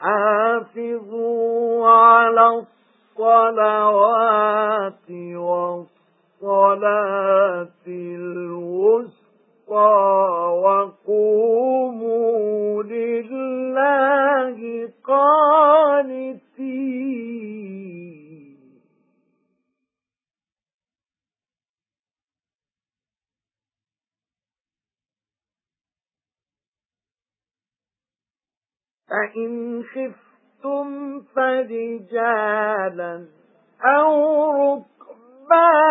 حافظوا على الصلوات والصلاة الوسطى وقوموا لله قانتين. فإن خفتم فرجالا أو ركبانا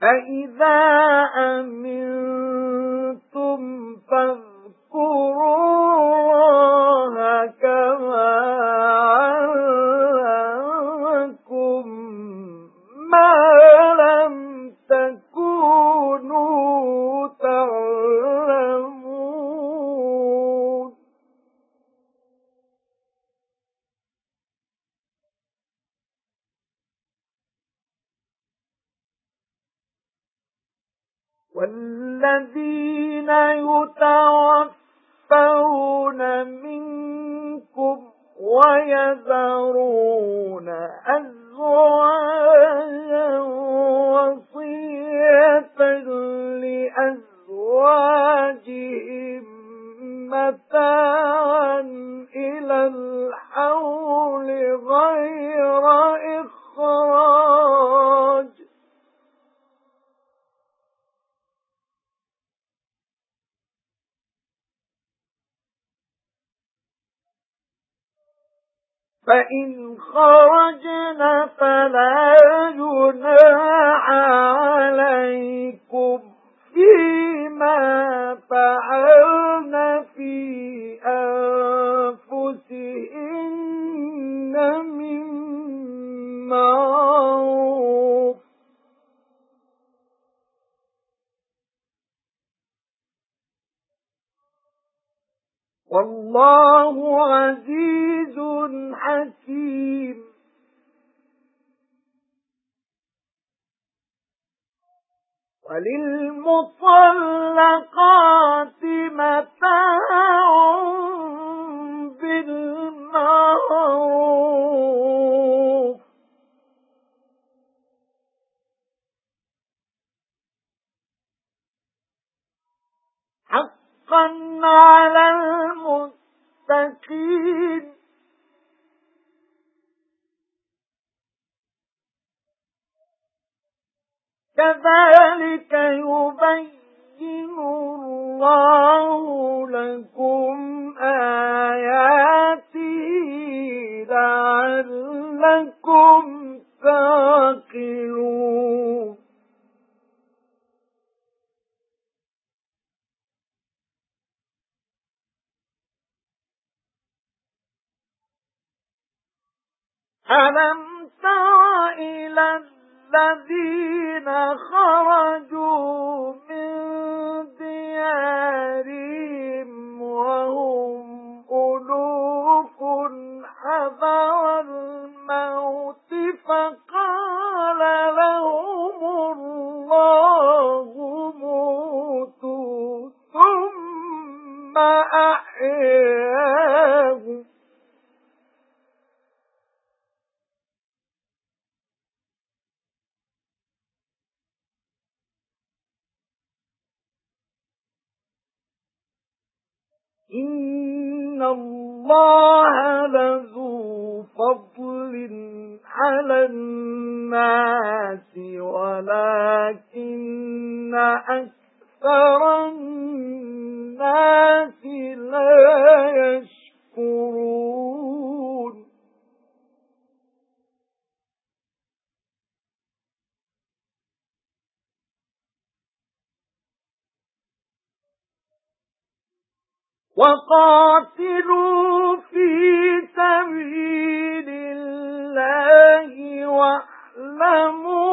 فَإِذَا أَمِنْتُمْ فَاذْكُرُوا وَالَّذِينَ يُتَوَفَّوْنَ مِنكُمْ وَيَذَرُونَ أَزْوَاجًا وَصِيَّةً لِأَزْوَاجِهِم مَّتَاعًا إِلَى الْحَوْلِ غَيْرَ فَإِنْ خَرَجْنَ فَلَا جُنَاحَ عَلَيْكُمْ فِيمَا فَعَلْنَ فِي أَنفُسِهِنَّ مِن مَّعْرُوفٍ. وَاللَّهُ عَزِيزٌ وَلِلْمُطَلَّقَاتِ مَتَاعٌ بِالْمَعْرُوفِ حَقًّا عَلَى الْمُتَّقِينَ كَذَلِكَ يُبَيِّنُ اللَّهُ لَكُمْ آيَاتِهِ لَعَلَّكُمْ تَعْقِلُونَ. أَلَمْ تَرَ إِلَى الَّذِينَ خَرَجُوا إِنَّ اللَّهَ لَذُو فَضْلٍ عَلَى النَّاسِ وَلَكِنَّ أَكْثَرَ النَّاسِ لَا يَشْكُرُونَ وَقَاتِلُوا فِي سَبِيلِ اللَّهِ وَاعْلَمُوا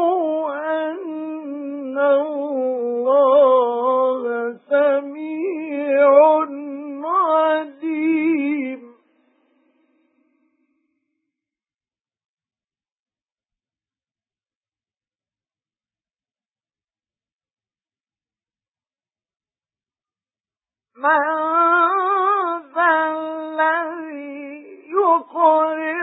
أَنَّ اللَّهَ سَمِيعٌ عَلِيمٌ. مَنْ يقرض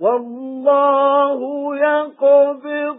وَاللَّهُ يَقْبِضُ